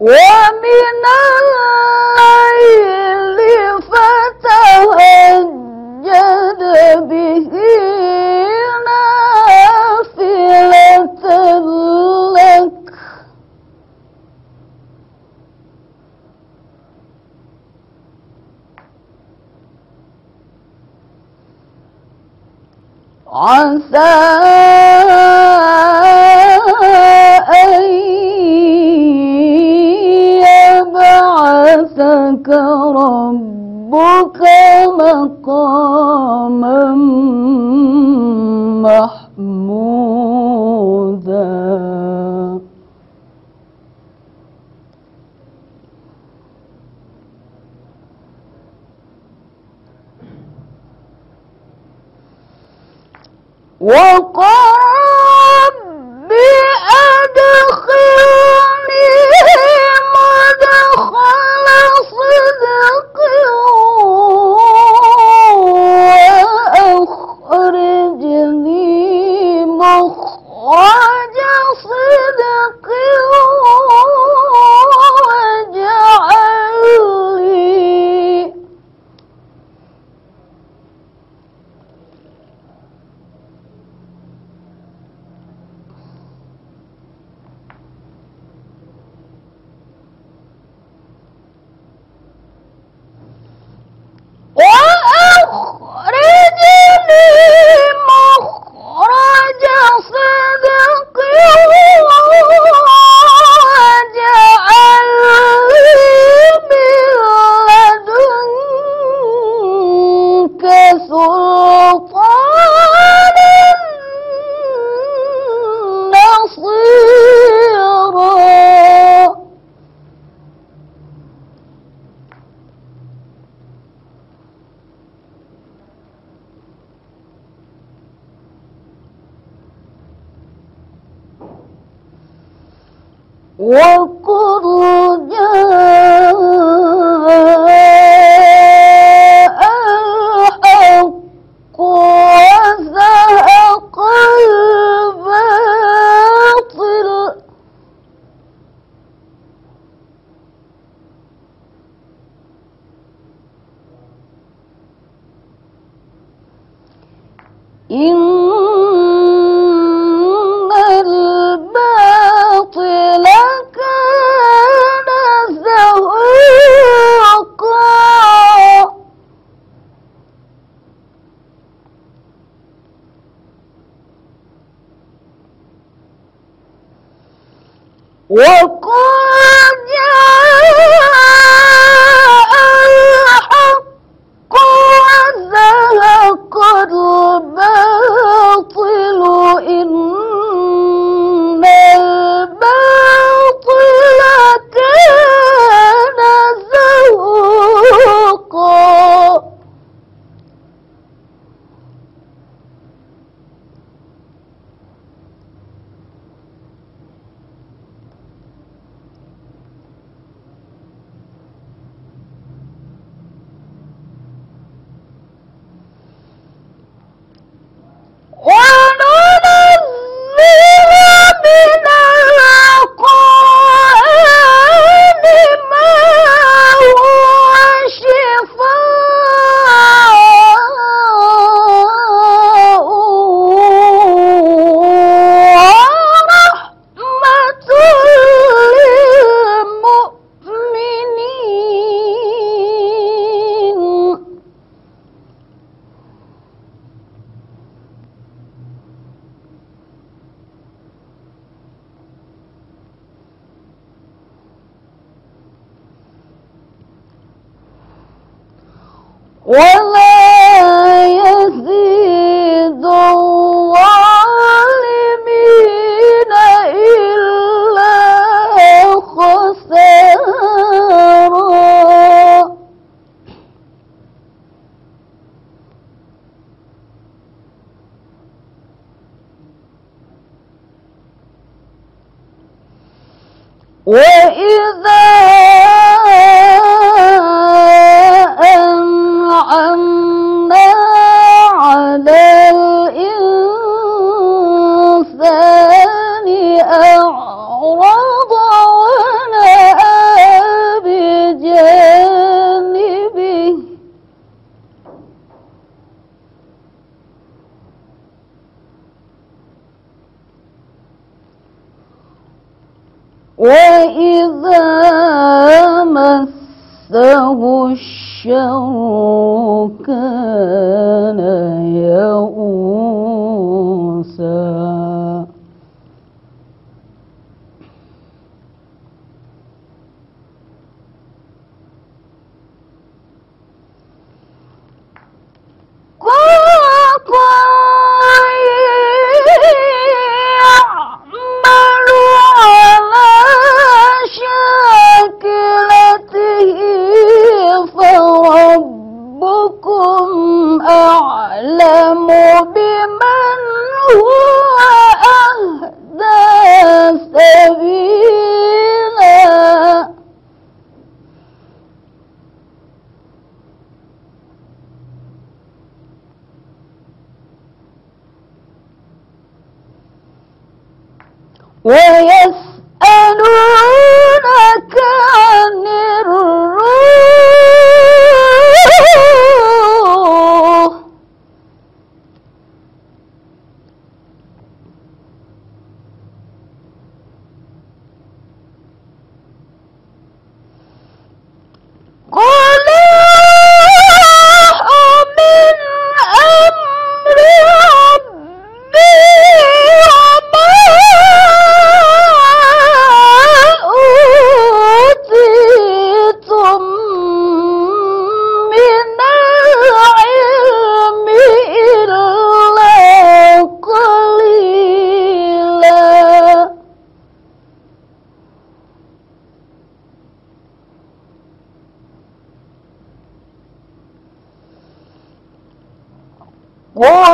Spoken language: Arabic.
ومن الليل فتهجد به نافلة لك. عسى ربك مقاما محمودا. وقال 我将死的鬼王 all وقال جاء Or مسه الشر كان whoa.